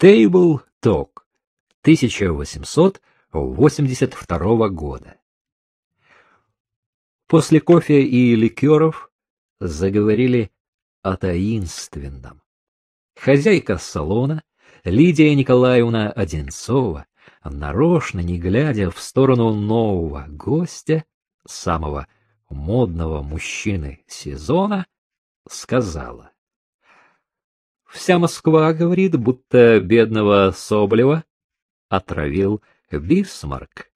Table Talk 1882 года. После кофе и ликеров заговорили о таинственном. Хозяйка салона, Лидия Николаевна Одинцова, нарочно не глядя в сторону нового гостя, самого модного мужчины сезона, сказала. Вся Москва говорит, будто бедного Соболева отравил Бисмарк.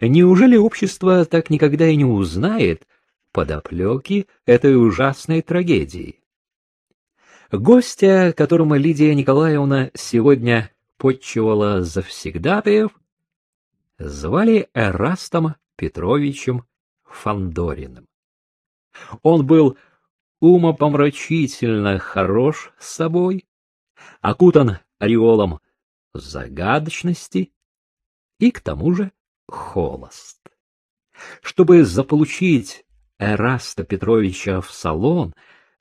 Неужели общество так никогда и не узнает подоплеки этой ужасной трагедии? Гостя, которому Лидия Николаевна сегодня подчивала завсегдатаев, звали Эрастом Петровичем Фандориным. Он был умопомрачительно хорош с собой, окутан ореолом загадочности и к тому же холост. Чтобы заполучить Эраста Петровича в салон,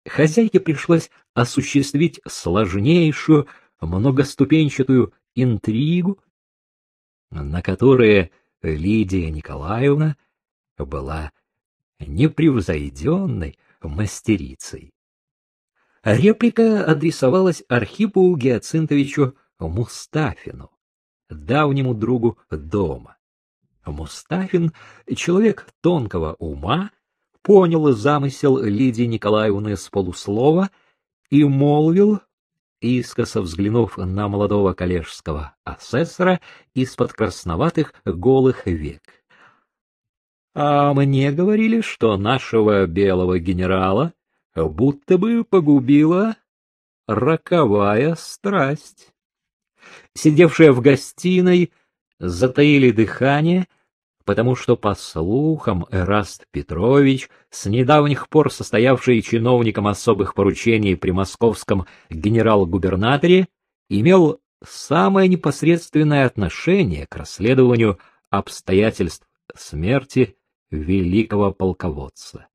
хозяйке пришлось осуществить сложнейшую многоступенчатую интригу, на которые Лидия Николаевна была непревзойденной мастерицей. Реплика адресовалась Архипу Геоцинтовичу Мустафину, давнему другу дома. Мустафин, человек тонкого ума, понял замысел Лидии Николаевны с полуслова и молвил, искоса взглянув на молодого коллежского асессора из-под красноватых голых век. — А мне говорили, что нашего белого генерала будто бы погубила роковая страсть. Сидевшие в гостиной затаили дыхание — потому что, по слухам, Эраст Петрович, с недавних пор состоявший чиновником особых поручений при московском генерал-губернаторе, имел самое непосредственное отношение к расследованию обстоятельств смерти великого полководца.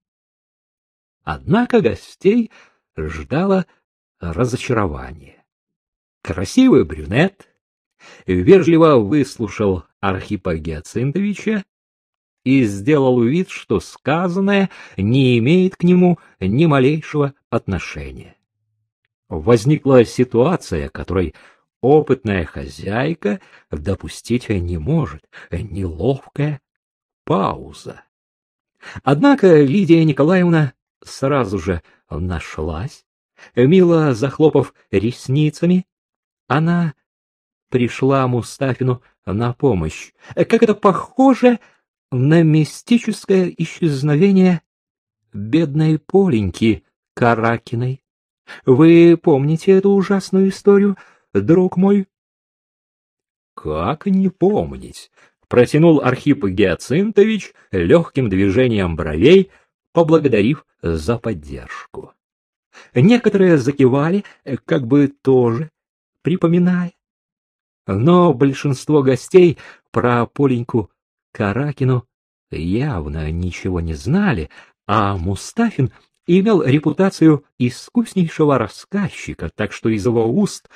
Однако гостей ждало разочарование. Красивый брюнет вежливо выслушал Архипа Геоцинтовича и сделал вид, что сказанное не имеет к нему ни малейшего отношения. Возникла ситуация, которой опытная хозяйка допустить не может, неловкая пауза. Однако Лидия Николаевна сразу же нашлась, мило захлопав ресницами, она пришла Мустафину на помощь. Как это похоже на мистическое исчезновение бедной Поленьки Каракиной. Вы помните эту ужасную историю, друг мой? Как не помнить? Протянул Архип Геоцинтович легким движением бровей, поблагодарив за поддержку. Некоторые закивали, как бы тоже припоминая. Но большинство гостей про Поленьку Каракину явно ничего не знали, а Мустафин имел репутацию искуснейшего рассказчика, так что из его уст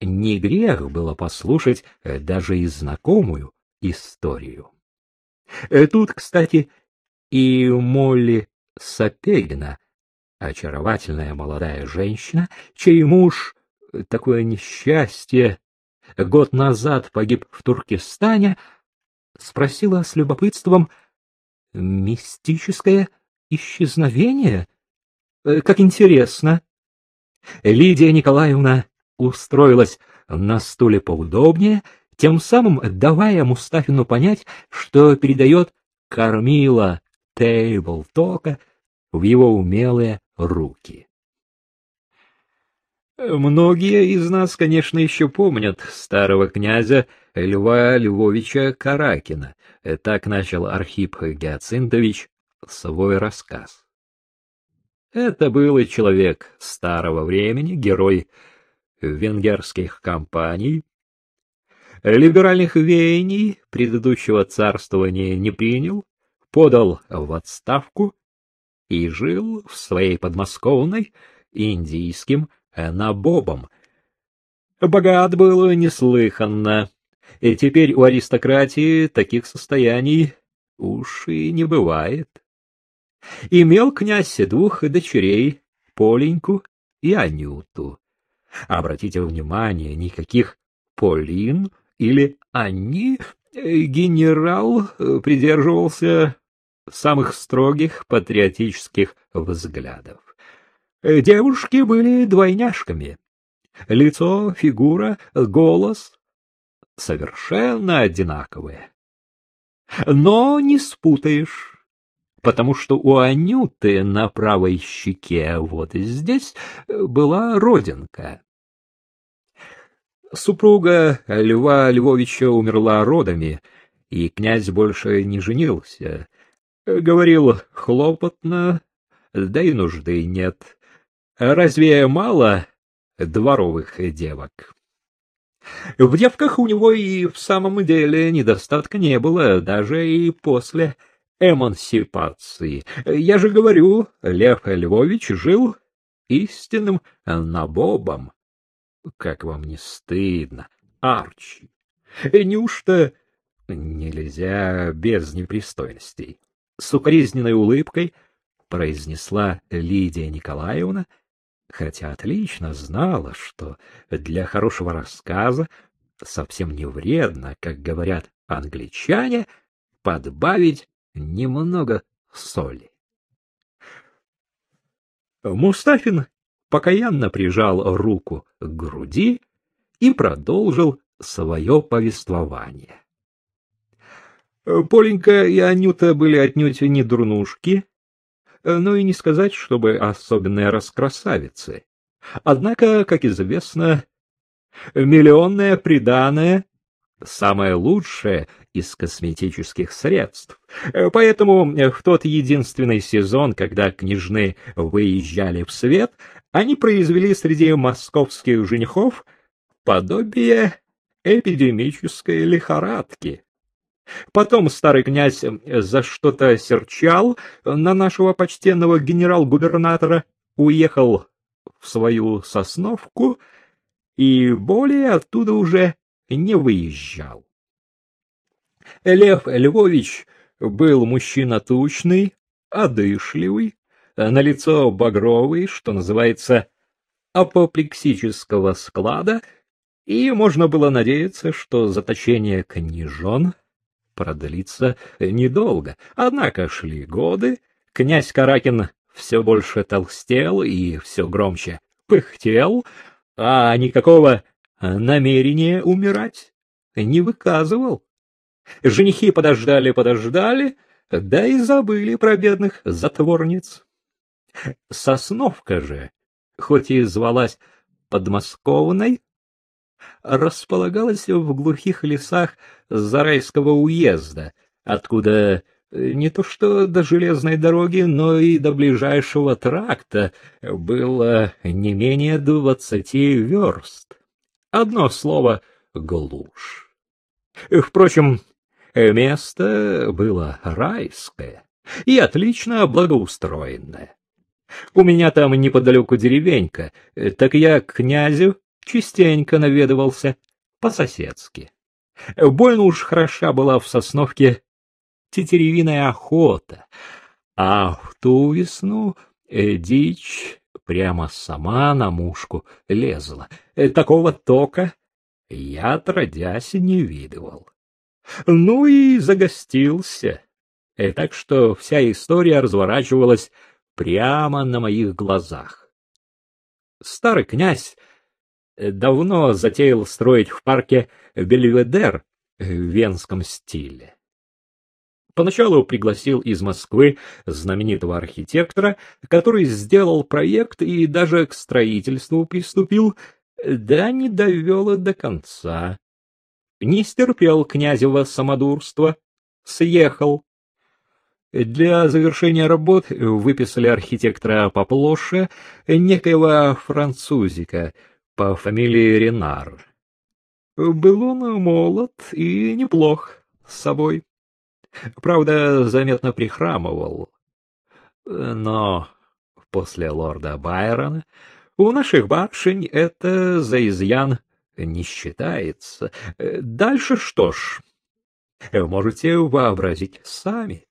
не грех было послушать даже и знакомую историю. Э, тут, кстати, и Молли Сапегина, очаровательная молодая женщина, чей муж такое несчастье год назад погиб в Туркестане, спросила с любопытством, мистическое исчезновение? Э, как интересно. Лидия Николаевна устроилась на стуле поудобнее, тем самым давая Мустафину понять, что передает кормила тейбл-тока в его умелые руки. Многие из нас, конечно, еще помнят старого князя Льва Львовича Каракина. Так начал Архип Геоцинтович свой рассказ. Это был человек старого времени, герой венгерских кампаний, либеральных веяний предыдущего царствования не принял, подал в отставку и жил в своей подмосковной индийским набобом. Богат был неслыханно, и теперь у аристократии таких состояний уж и не бывает. Имел князь двух дочерей, Поленьку и Анюту. Обратите внимание, никаких Полин или Анни генерал придерживался самых строгих патриотических взглядов. Девушки были двойняшками. Лицо, фигура, голос совершенно одинаковые. Но не спутаешь, потому что у Анюты на правой щеке вот здесь была родинка. Супруга Льва Львовича умерла родами, и князь больше не женился. Говорил хлопотно, да и нужды нет. Разве мало дворовых девок? В девках у него и в самом деле недостатка не было, даже и после эмансипации. Я же говорю, Лев Львович жил истинным набобом. Как вам не стыдно, Арчи? Неужто нельзя без непристойностей? С укоризненной улыбкой произнесла Лидия Николаевна, хотя отлично знала, что для хорошего рассказа совсем не вредно, как говорят англичане, подбавить немного соли. Мустафин покаянно прижал руку к груди и продолжил свое повествование. Поленька и Анюта были отнюдь не дурнушки, но и не сказать, чтобы особенные раскрасавицы. Однако, как известно, миллионное приданое — самое лучшее из косметических средств. Поэтому в тот единственный сезон, когда княжны выезжали в свет, они произвели среди московских женихов подобие эпидемической лихорадки. Потом старый князь за что-то серчал на нашего почтенного генерал-губернатора, уехал в свою сосновку и более оттуда уже не выезжал. Лев Львович был мужчина тучный, одышливый, на лицо багровый, что называется, апоплексического склада, и можно было надеяться, что заточение княжон продлится недолго. Однако шли годы, князь Каракин все больше толстел и все громче пыхтел, а никакого намерения умирать не выказывал. Женихи подождали-подождали, да и забыли про бедных затворниц. Сосновка же, хоть и звалась подмосковной, располагалась в глухих лесах Зарайского уезда, откуда э, не то что до железной дороги, но и до ближайшего тракта было не менее двадцати верст. Одно слово — глушь. Впрочем, место было райское и отлично благоустроенное. У меня там неподалеку деревенька, так я к князю частенько наведывался по-соседски. Больно уж хороша была в Сосновке тетеревиная охота, а в ту весну э, дичь прямо сама на мушку лезла. Э, такого тока я, отродясь, не видывал. Ну и загостился. И так что вся история разворачивалась прямо на моих глазах. Старый князь давно затеял строить в парке Бельведер в венском стиле. Поначалу пригласил из Москвы знаменитого архитектора, который сделал проект и даже к строительству приступил, да не довел до конца. Не стерпел князева самодурства, съехал. Для завершения работ выписали архитектора поплоше, некоего французика по фамилии Ренар. Был он молод и неплох с собой. Правда, заметно прихрамывал. Но после лорда Байрона у наших барышень это за изъян не считается. Дальше что ж, можете вообразить сами.